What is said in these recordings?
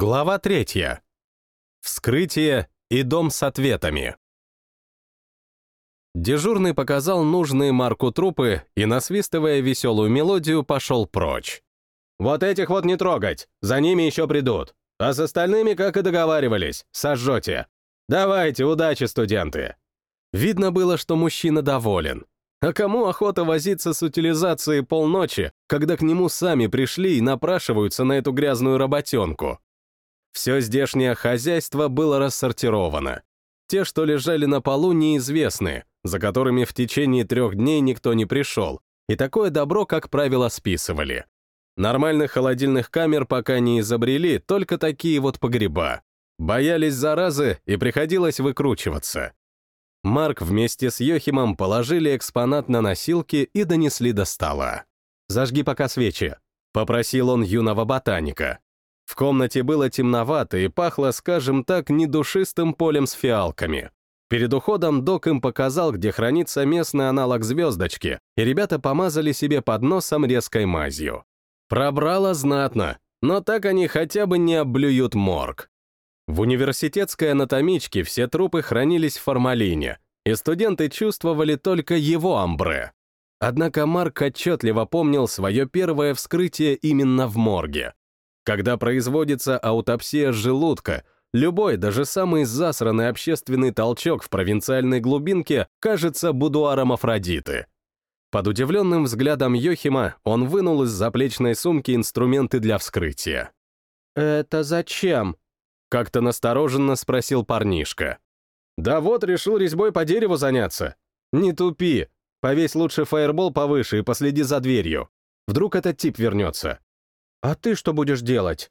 Глава третья. Вскрытие и дом с ответами. Дежурный показал нужные Марку трупы и, насвистывая веселую мелодию, пошел прочь. «Вот этих вот не трогать, за ними еще придут. А с остальными, как и договаривались, сожжете. Давайте, удачи, студенты!» Видно было, что мужчина доволен. А кому охота возиться с утилизацией полночи, когда к нему сами пришли и напрашиваются на эту грязную работенку? Все здешнее хозяйство было рассортировано. Те, что лежали на полу, неизвестны, за которыми в течение трех дней никто не пришел, и такое добро, как правило, списывали. Нормальных холодильных камер пока не изобрели, только такие вот погреба. Боялись заразы, и приходилось выкручиваться. Марк вместе с Йохимом положили экспонат на носилки и донесли до стола. «Зажги пока свечи», — попросил он юного ботаника. В комнате было темновато и пахло, скажем так, недушистым полем с фиалками. Перед уходом док им показал, где хранится местный аналог звездочки, и ребята помазали себе под носом резкой мазью. Пробрало знатно, но так они хотя бы не облюют морг. В университетской анатомичке все трупы хранились в формалине, и студенты чувствовали только его амбре. Однако Марк отчетливо помнил свое первое вскрытие именно в морге. Когда производится аутопсия желудка, любой, даже самый засранный общественный толчок в провинциальной глубинке кажется будуаром Афродиты. Под удивленным взглядом Йохима он вынул из заплечной сумки инструменты для вскрытия. «Это зачем?» Как-то настороженно спросил парнишка. «Да вот, решил резьбой по дереву заняться. Не тупи. Повесь лучше фаербол повыше и последи за дверью. Вдруг этот тип вернется». «А ты что будешь делать?»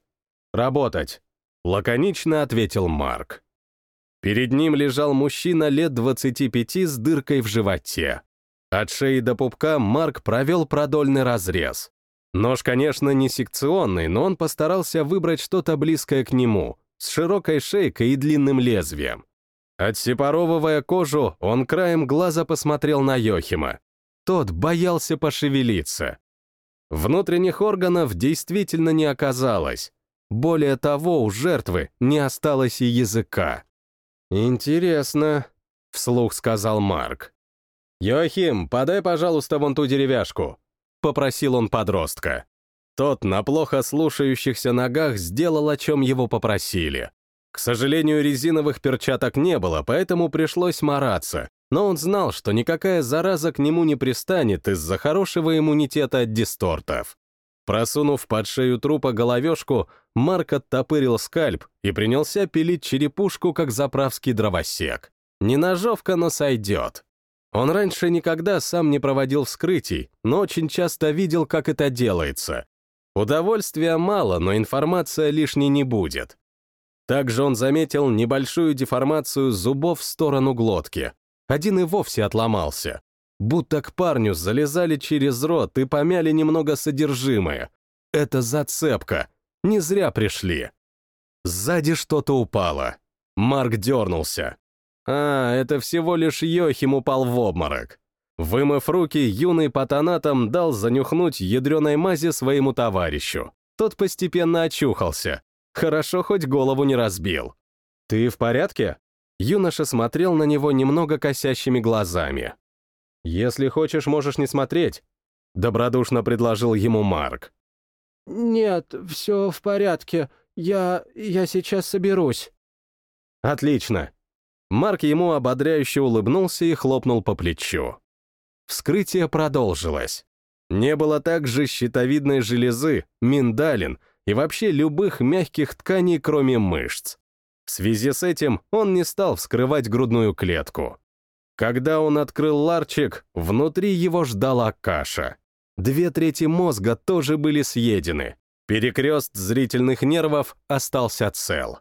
«Работать», — лаконично ответил Марк. Перед ним лежал мужчина лет 25 с дыркой в животе. От шеи до пупка Марк провел продольный разрез. Нож, конечно, не секционный, но он постарался выбрать что-то близкое к нему, с широкой шейкой и длинным лезвием. Отсепаровывая кожу, он краем глаза посмотрел на Йохима. Тот боялся пошевелиться. Внутренних органов действительно не оказалось. Более того, у жертвы не осталось и языка. «Интересно», — вслух сказал Марк. «Йохим, подай, пожалуйста, вон ту деревяшку», — попросил он подростка. Тот на плохо слушающихся ногах сделал, о чем его попросили. К сожалению, резиновых перчаток не было, поэтому пришлось мараться, но он знал, что никакая зараза к нему не пристанет из-за хорошего иммунитета от дистортов. Просунув под шею трупа головешку, Марк оттопырил скальп и принялся пилить черепушку, как заправский дровосек. Не ножовка, но сойдет. Он раньше никогда сам не проводил вскрытий, но очень часто видел, как это делается. Удовольствия мало, но информация лишней не будет. Также он заметил небольшую деформацию зубов в сторону глотки. Один и вовсе отломался. Будто к парню залезали через рот и помяли немного содержимое. Это зацепка. Не зря пришли. Сзади что-то упало. Марк дернулся. А, это всего лишь Йохим упал в обморок. Вымыв руки, юный патанатом дал занюхнуть ядреной мази своему товарищу. Тот постепенно очухался. Хорошо, хоть голову не разбил. «Ты в порядке?» Юноша смотрел на него немного косящими глазами. «Если хочешь, можешь не смотреть», — добродушно предложил ему Марк. «Нет, все в порядке. Я... я сейчас соберусь». «Отлично». Марк ему ободряюще улыбнулся и хлопнул по плечу. Вскрытие продолжилось. Не было также щитовидной железы, миндалин и вообще любых мягких тканей, кроме мышц. В связи с этим он не стал вскрывать грудную клетку. Когда он открыл ларчик, внутри его ждала каша. Две трети мозга тоже были съедены. Перекрест зрительных нервов остался цел.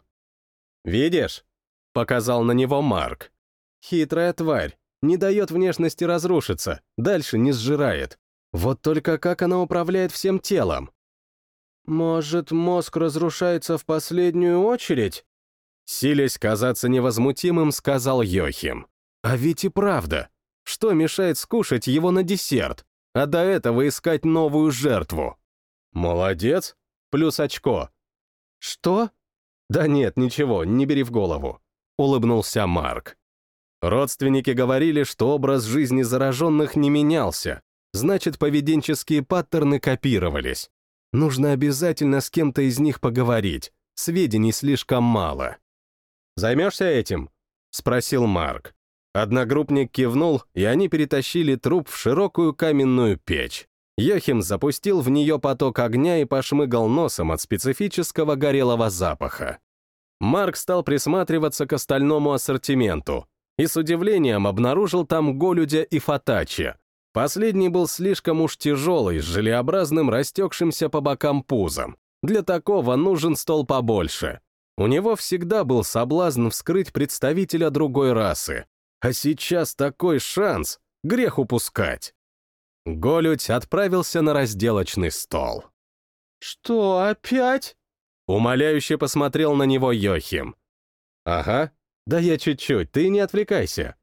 «Видишь?» — показал на него Марк. «Хитрая тварь, не дает внешности разрушиться, дальше не сжирает. Вот только как она управляет всем телом? Может, мозг разрушается в последнюю очередь? Силясь казаться невозмутимым, сказал Йохим. А ведь и правда. Что мешает скушать его на десерт, а до этого искать новую жертву? Молодец. Плюс очко. Что? «Да нет, ничего, не бери в голову», — улыбнулся Марк. Родственники говорили, что образ жизни зараженных не менялся, значит, поведенческие паттерны копировались. Нужно обязательно с кем-то из них поговорить, сведений слишком мало. «Займешься этим?» — спросил Марк. Одногруппник кивнул, и они перетащили труп в широкую каменную печь. Йохим запустил в нее поток огня и пошмыгал носом от специфического горелого запаха. Марк стал присматриваться к остальному ассортименту и с удивлением обнаружил там голюдя и фатачи. Последний был слишком уж тяжелый, с желеобразным растекшимся по бокам пузом. Для такого нужен стол побольше. У него всегда был соблазн вскрыть представителя другой расы. А сейчас такой шанс, грех упускать. Голють отправился на разделочный стол. «Что, опять?» Умоляюще посмотрел на него Йохим. «Ага, да я чуть-чуть, ты не отвлекайся».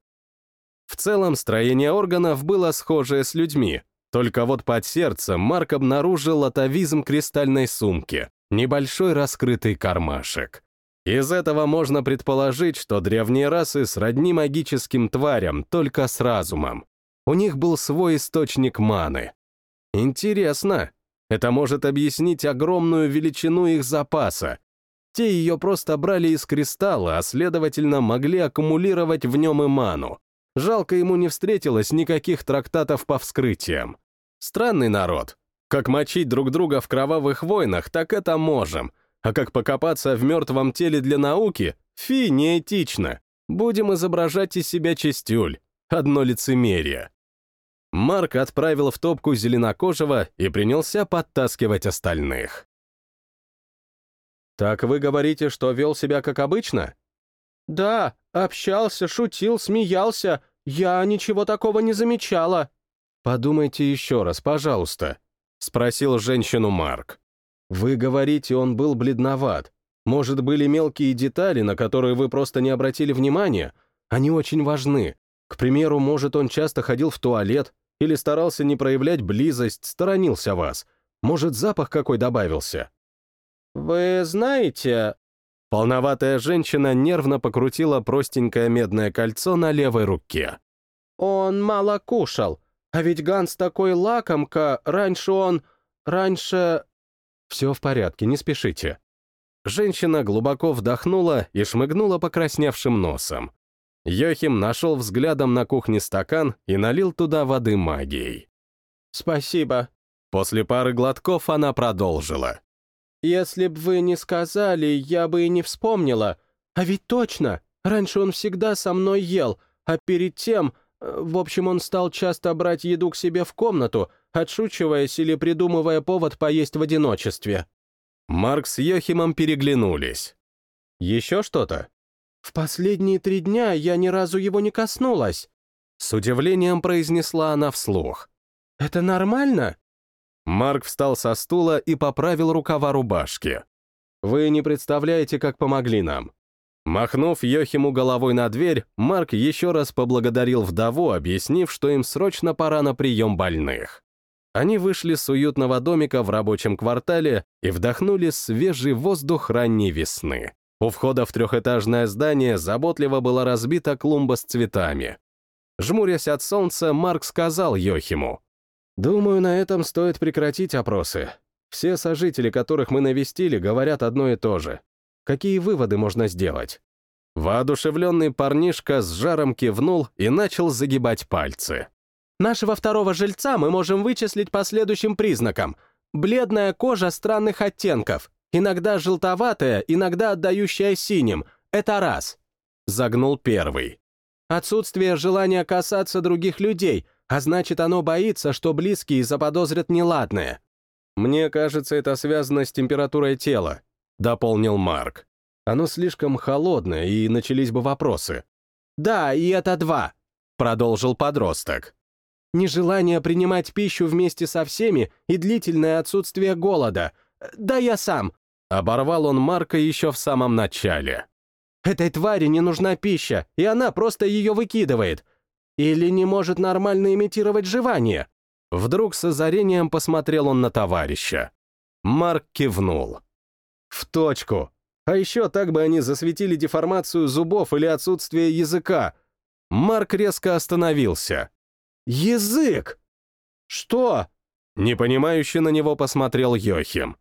В целом, строение органов было схожее с людьми, только вот под сердцем Марк обнаружил атовизм кристальной сумки, небольшой раскрытый кармашек. Из этого можно предположить, что древние расы сродни магическим тварям, только с разумом. У них был свой источник маны. Интересно. Это может объяснить огромную величину их запаса. Те ее просто брали из кристалла, а следовательно могли аккумулировать в нем и ману. Жалко ему не встретилось никаких трактатов по вскрытиям. Странный народ. Как мочить друг друга в кровавых войнах, так это можем. А как покопаться в мертвом теле для науки, фи, неэтично. Будем изображать из себя чистюль. Одно лицемерие. Марк отправил в топку зеленокожего и принялся подтаскивать остальных. «Так вы говорите, что вел себя как обычно?» «Да, общался, шутил, смеялся. Я ничего такого не замечала». «Подумайте еще раз, пожалуйста», — спросил женщину Марк. «Вы говорите, он был бледноват. Может, были мелкие детали, на которые вы просто не обратили внимания? Они очень важны. К примеру, может, он часто ходил в туалет, или старался не проявлять близость, сторонился вас? Может, запах какой добавился? Вы знаете... Полноватая женщина нервно покрутила простенькое медное кольцо на левой руке. Он мало кушал. А ведь Ганс такой лакомка, раньше он... Раньше... Все в порядке, не спешите. Женщина глубоко вдохнула и шмыгнула покрасневшим носом. Йохим нашел взглядом на кухне стакан и налил туда воды магией. «Спасибо». После пары глотков она продолжила. «Если б вы не сказали, я бы и не вспомнила. А ведь точно, раньше он всегда со мной ел, а перед тем, э, в общем, он стал часто брать еду к себе в комнату, отшучиваясь или придумывая повод поесть в одиночестве». Марк с Йохимом переглянулись. «Еще что-то?» «В последние три дня я ни разу его не коснулась», — с удивлением произнесла она вслух. «Это нормально?» Марк встал со стула и поправил рукава рубашки. «Вы не представляете, как помогли нам». Махнув Йохиму головой на дверь, Марк еще раз поблагодарил вдову, объяснив, что им срочно пора на прием больных. Они вышли с уютного домика в рабочем квартале и вдохнули свежий воздух ранней весны. У входа в трехэтажное здание заботливо была разбита клумба с цветами. Жмурясь от солнца, Марк сказал Йохиму. «Думаю, на этом стоит прекратить опросы. Все сожители, которых мы навестили, говорят одно и то же. Какие выводы можно сделать?» Воодушевленный парнишка с жаром кивнул и начал загибать пальцы. «Нашего второго жильца мы можем вычислить по следующим признакам. Бледная кожа странных оттенков, Иногда желтоватая, иногда отдающая синим. Это раз. Загнул первый. Отсутствие желания касаться других людей, а значит, оно боится, что близкие заподозрят неладное. Мне кажется, это связано с температурой тела, дополнил Марк. Оно слишком холодное, и начались бы вопросы. Да, и это два, продолжил подросток. Нежелание принимать пищу вместе со всеми и длительное отсутствие голода. Да я сам, Оборвал он Марка еще в самом начале. «Этой твари не нужна пища, и она просто ее выкидывает. Или не может нормально имитировать жевание?» Вдруг с озарением посмотрел он на товарища. Марк кивнул. «В точку. А еще так бы они засветили деформацию зубов или отсутствие языка. Марк резко остановился. «Язык!» «Что?» Непонимающе на него посмотрел Йохим.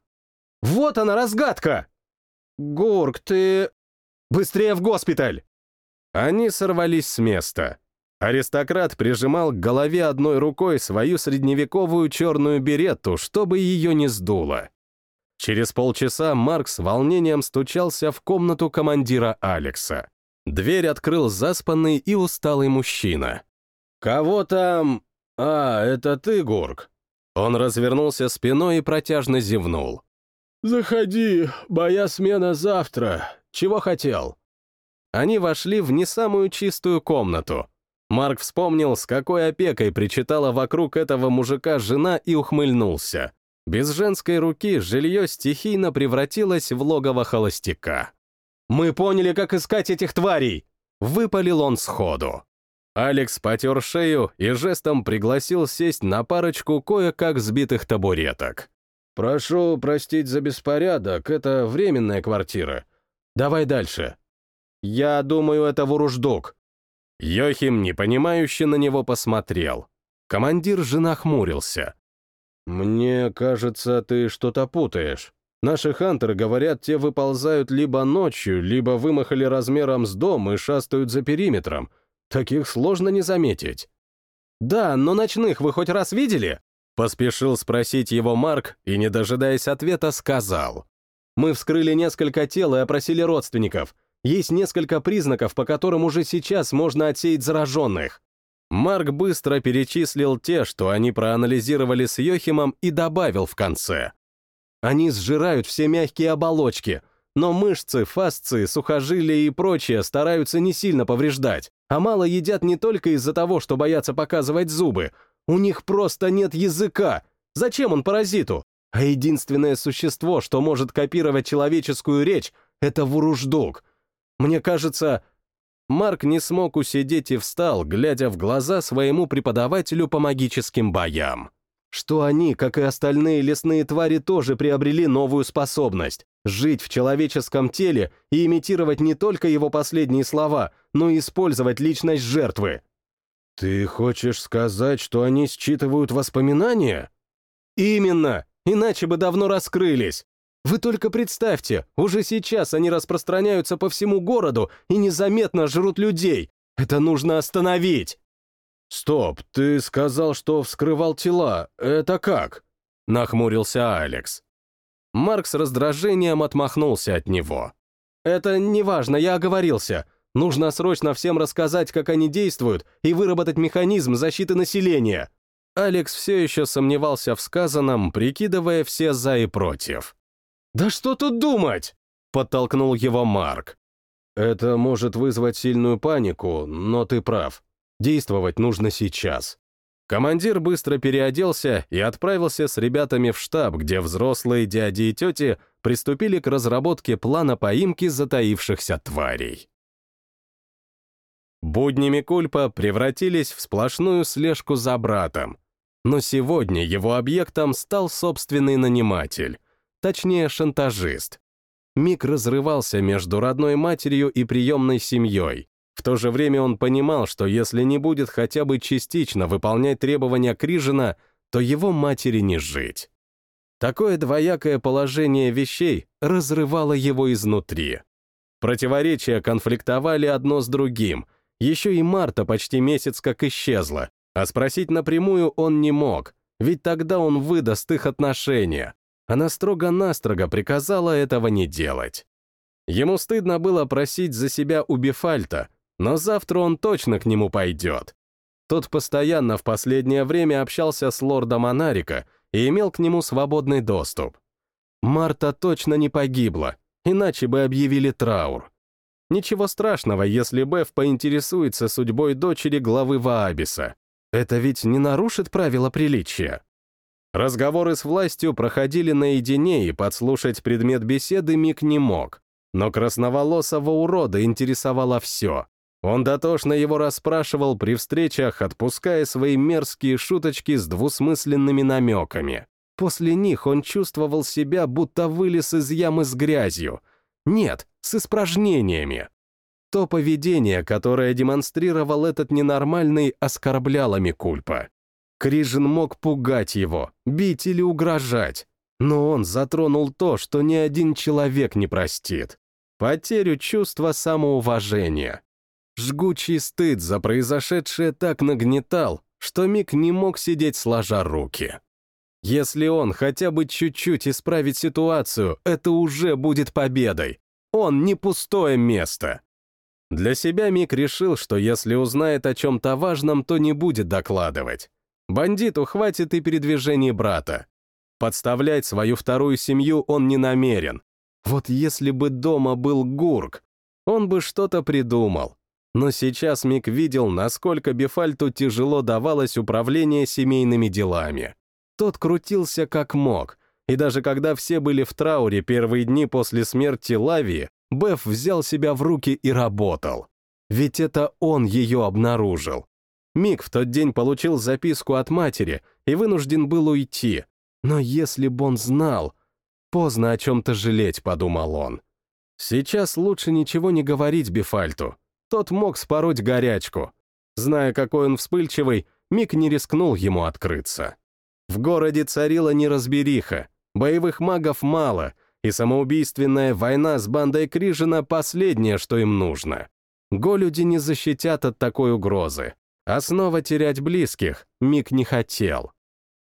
«Вот она, разгадка!» «Гурк, ты...» «Быстрее в госпиталь!» Они сорвались с места. Аристократ прижимал к голове одной рукой свою средневековую черную беретту, чтобы ее не сдуло. Через полчаса Марк с волнением стучался в комнату командира Алекса. Дверь открыл заспанный и усталый мужчина. «Кого там...» «А, это ты, Гурк?» Он развернулся спиной и протяжно зевнул. «Заходи, моя смена завтра. Чего хотел?» Они вошли в не самую чистую комнату. Марк вспомнил, с какой опекой причитала вокруг этого мужика жена и ухмыльнулся. Без женской руки жилье стихийно превратилось в логово холостяка. «Мы поняли, как искать этих тварей!» — выпалил он сходу. Алекс потер шею и жестом пригласил сесть на парочку кое-как сбитых табуреток. «Прошу простить за беспорядок, это временная квартира. Давай дальше». «Я думаю, это Вуруждук». Йохим, непонимающе на него посмотрел. Командир же нахмурился. «Мне кажется, ты что-то путаешь. Наши хантеры, говорят, те выползают либо ночью, либо вымахали размером с дом и шастают за периметром. Таких сложно не заметить». «Да, но ночных вы хоть раз видели?» Поспешил спросить его Марк и, не дожидаясь ответа, сказал. «Мы вскрыли несколько тел и опросили родственников. Есть несколько признаков, по которым уже сейчас можно отсеять зараженных. Марк быстро перечислил те, что они проанализировали с Йохимом и добавил в конце. Они сжирают все мягкие оболочки, но мышцы, фасции, сухожилия и прочее стараются не сильно повреждать, а мало едят не только из-за того, что боятся показывать зубы. У них просто нет языка. Зачем он паразиту? А единственное существо, что может копировать человеческую речь, это вуруждук — мне кажется, Марк не смог усидеть и встал, глядя в глаза своему преподавателю по магическим боям. Что они, как и остальные лесные твари, тоже приобрели новую способность — жить в человеческом теле и имитировать не только его последние слова, но и использовать личность жертвы. «Ты хочешь сказать, что они считывают воспоминания?» «Именно! Иначе бы давно раскрылись. Вы только представьте, уже сейчас они распространяются по всему городу и незаметно жрут людей. Это нужно остановить. Стоп, ты сказал, что вскрывал тела. Это как? Нахмурился Алекс. Марк с раздражением отмахнулся от него. Это неважно, я оговорился. Нужно срочно всем рассказать, как они действуют, и выработать механизм защиты населения. Алекс все еще сомневался в сказанном, прикидывая все за и против. «Да что тут думать?» — подтолкнул его Марк. «Это может вызвать сильную панику, но ты прав. Действовать нужно сейчас». Командир быстро переоделся и отправился с ребятами в штаб, где взрослые дяди и тети приступили к разработке плана поимки затаившихся тварей. Будни Микульпа превратились в сплошную слежку за братом. Но сегодня его объектом стал собственный наниматель точнее шантажист. Мик разрывался между родной матерью и приемной семьей. В то же время он понимал, что если не будет хотя бы частично выполнять требования Крижина, то его матери не жить. Такое двоякое положение вещей разрывало его изнутри. Противоречия конфликтовали одно с другим. Еще и Марта почти месяц как исчезла, а спросить напрямую он не мог, ведь тогда он выдаст их отношения. Она строго-настрого приказала этого не делать. Ему стыдно было просить за себя у Бефальта, но завтра он точно к нему пойдет. Тот постоянно в последнее время общался с лордом Анарика и имел к нему свободный доступ. Марта точно не погибла, иначе бы объявили траур. Ничего страшного, если Беф поинтересуется судьбой дочери главы Ваабиса. Это ведь не нарушит правила приличия. Разговоры с властью проходили наедине, и подслушать предмет беседы Мик не мог. Но красноволосого урода интересовало все. Он дотошно его расспрашивал при встречах, отпуская свои мерзкие шуточки с двусмысленными намеками. После них он чувствовал себя, будто вылез из ямы с грязью. Нет, с испражнениями. То поведение, которое демонстрировал этот ненормальный, оскорбляло Микульпа. Крижин мог пугать его, бить или угрожать, но он затронул то, что ни один человек не простит. Потерю чувства самоуважения. Жгучий стыд за произошедшее так нагнетал, что Мик не мог сидеть сложа руки. Если он хотя бы чуть-чуть исправит ситуацию, это уже будет победой. Он не пустое место. Для себя Мик решил, что если узнает о чем-то важном, то не будет докладывать. Бандиту хватит и передвижений брата. Подставлять свою вторую семью он не намерен. Вот если бы дома был Гурк, он бы что-то придумал. Но сейчас Мик видел, насколько Бефальту тяжело давалось управление семейными делами. Тот крутился как мог, и даже когда все были в трауре первые дни после смерти Лавии, Беф взял себя в руки и работал. Ведь это он ее обнаружил. Мик в тот день получил записку от матери и вынужден был уйти. Но если бы он знал... Поздно о чем-то жалеть, подумал он. Сейчас лучше ничего не говорить Бефальту. Тот мог спороть горячку. Зная, какой он вспыльчивый, Мик не рискнул ему открыться. В городе царила неразбериха, боевых магов мало, и самоубийственная война с бандой Крижина — последнее, что им нужно. Голюди не защитят от такой угрозы. А снова терять близких Мик не хотел.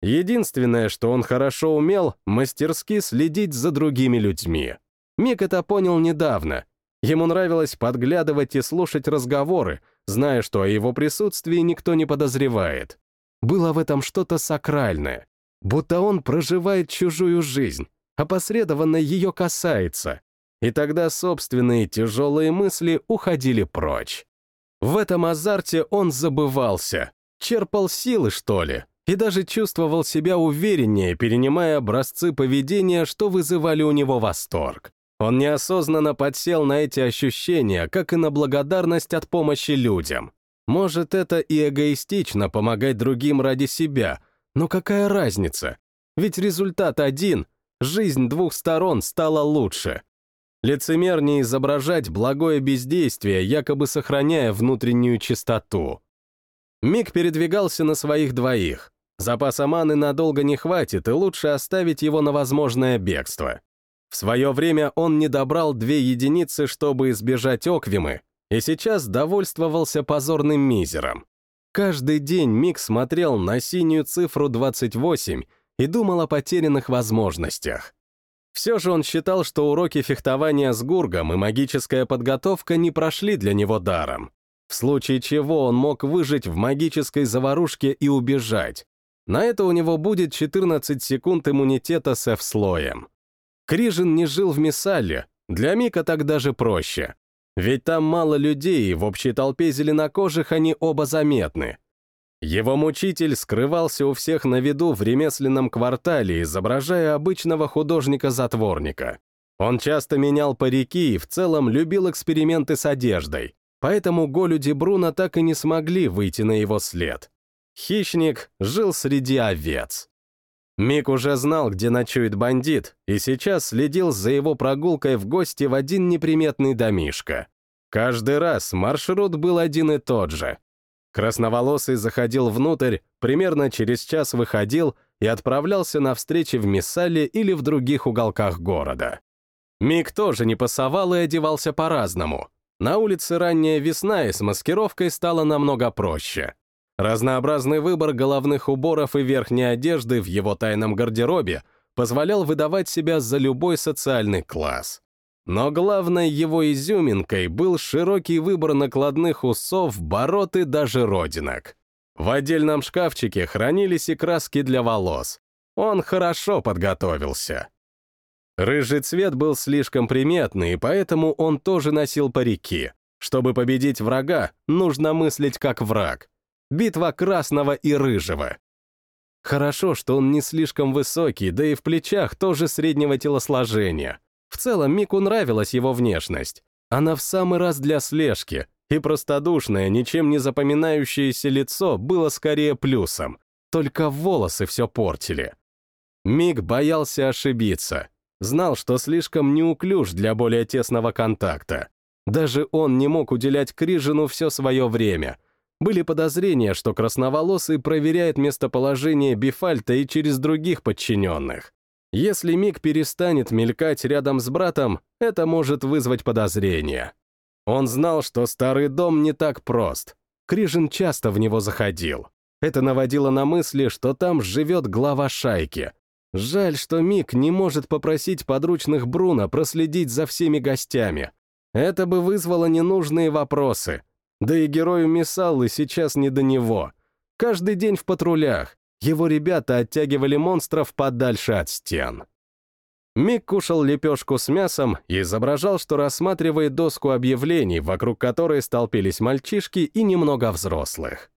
Единственное, что он хорошо умел, мастерски следить за другими людьми. Мик это понял недавно. Ему нравилось подглядывать и слушать разговоры, зная, что о его присутствии никто не подозревает. Было в этом что-то сакральное, будто он проживает чужую жизнь, опосредованно ее касается, и тогда собственные тяжелые мысли уходили прочь. В этом азарте он забывался, черпал силы, что ли, и даже чувствовал себя увереннее, перенимая образцы поведения, что вызывали у него восторг. Он неосознанно подсел на эти ощущения, как и на благодарность от помощи людям. Может, это и эгоистично помогать другим ради себя, но какая разница? Ведь результат один — жизнь двух сторон стала лучше. Лицемернее изображать благое бездействие, якобы сохраняя внутреннюю чистоту. Миг передвигался на своих двоих. Запаса маны надолго не хватит, и лучше оставить его на возможное бегство. В свое время он не добрал две единицы, чтобы избежать Оквимы, и сейчас довольствовался позорным мизером. Каждый день Мик смотрел на синюю цифру 28 и думал о потерянных возможностях. Все же он считал, что уроки фехтования с Гургом и магическая подготовка не прошли для него даром. В случае чего он мог выжить в магической заварушке и убежать. На это у него будет 14 секунд иммунитета с F-слоем. Крижин не жил в Миссале, для Мика так даже проще. Ведь там мало людей, и в общей толпе зеленокожих они оба заметны. Его мучитель скрывался у всех на виду в ремесленном квартале, изображая обычного художника-затворника. Он часто менял парики и в целом любил эксперименты с одеждой, поэтому Голюди Бруно так и не смогли выйти на его след. Хищник жил среди овец. Мик уже знал, где ночует бандит, и сейчас следил за его прогулкой в гости в один неприметный домишко. Каждый раз маршрут был один и тот же. Красноволосый заходил внутрь, примерно через час выходил и отправлялся на встречи в Миссале или в других уголках города. Мик тоже не пасовал и одевался по-разному. На улице ранняя весна, и с маскировкой стало намного проще. Разнообразный выбор головных уборов и верхней одежды в его тайном гардеробе позволял выдавать себя за любой социальный класс. Но главной его изюминкой был широкий выбор накладных усов, бород и даже родинок. В отдельном шкафчике хранились и краски для волос. Он хорошо подготовился. Рыжий цвет был слишком приметный, и поэтому он тоже носил парики. Чтобы победить врага, нужно мыслить как враг. Битва красного и рыжего. Хорошо, что он не слишком высокий, да и в плечах тоже среднего телосложения. В целом Мику нравилась его внешность. Она в самый раз для слежки, и простодушное, ничем не запоминающееся лицо было скорее плюсом. Только волосы все портили. Мик боялся ошибиться. знал, что слишком неуклюж для более тесного контакта. Даже он не мог уделять Крижину все свое время. Были подозрения, что красноволосый проверяет местоположение Бифальта и через других подчиненных. Если Мик перестанет мелькать рядом с братом, это может вызвать подозрения. Он знал, что старый дом не так прост. Крижин часто в него заходил. Это наводило на мысли, что там живет глава шайки. Жаль, что Мик не может попросить подручных Бруно проследить за всеми гостями. Это бы вызвало ненужные вопросы. Да и герою Мисаллы сейчас не до него. Каждый день в патрулях. Его ребята оттягивали монстров подальше от стен. Мик кушал лепешку с мясом и изображал, что рассматривает доску объявлений, вокруг которой столпились мальчишки и немного взрослых.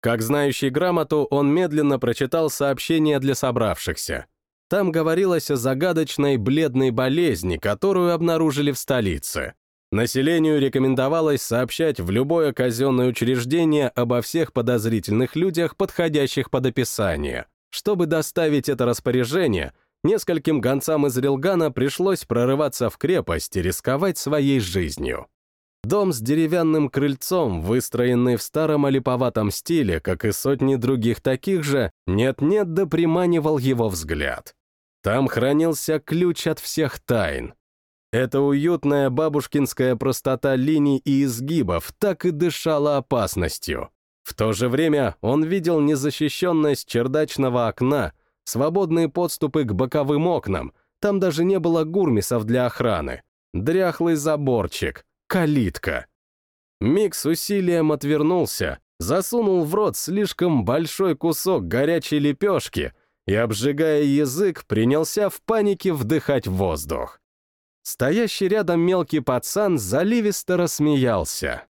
Как знающий грамоту, он медленно прочитал сообщение для собравшихся. Там говорилось о загадочной бледной болезни, которую обнаружили в столице. Населению рекомендовалось сообщать в любое казенное учреждение обо всех подозрительных людях, подходящих под описание. Чтобы доставить это распоряжение, нескольким гонцам из Рилгана пришлось прорываться в крепость и рисковать своей жизнью. Дом с деревянным крыльцом, выстроенный в старом олиповатом стиле, как и сотни других таких же, нет-нет да приманивал его взгляд. Там хранился ключ от всех тайн, эта уютная бабушкинская простота линий и изгибов так и дышала опасностью. В то же время он видел незащищенность чердачного окна, свободные подступы к боковым окнам, там даже не было гурмисов для охраны, дряхлый заборчик, калитка. Мик с усилием отвернулся, засунул в рот слишком большой кусок горячей лепешки и, обжигая язык, принялся в панике вдыхать воздух. Стоящий рядом мелкий пацан заливисто рассмеялся.